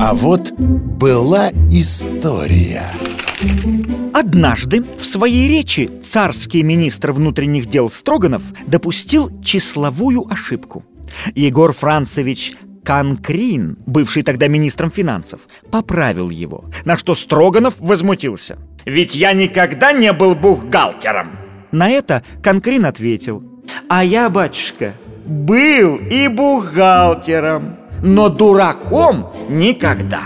А вот была история Однажды в своей речи царский министр внутренних дел Строганов допустил числовую ошибку. Егор Францевич Конкрин, бывший тогда министром финансов, поправил его, на что Строганов возмутился. «Ведь я никогда не был бухгалтером!» На это Конкрин ответил. «А я, батюшка, был и бухгалтером, но дураком никогда!»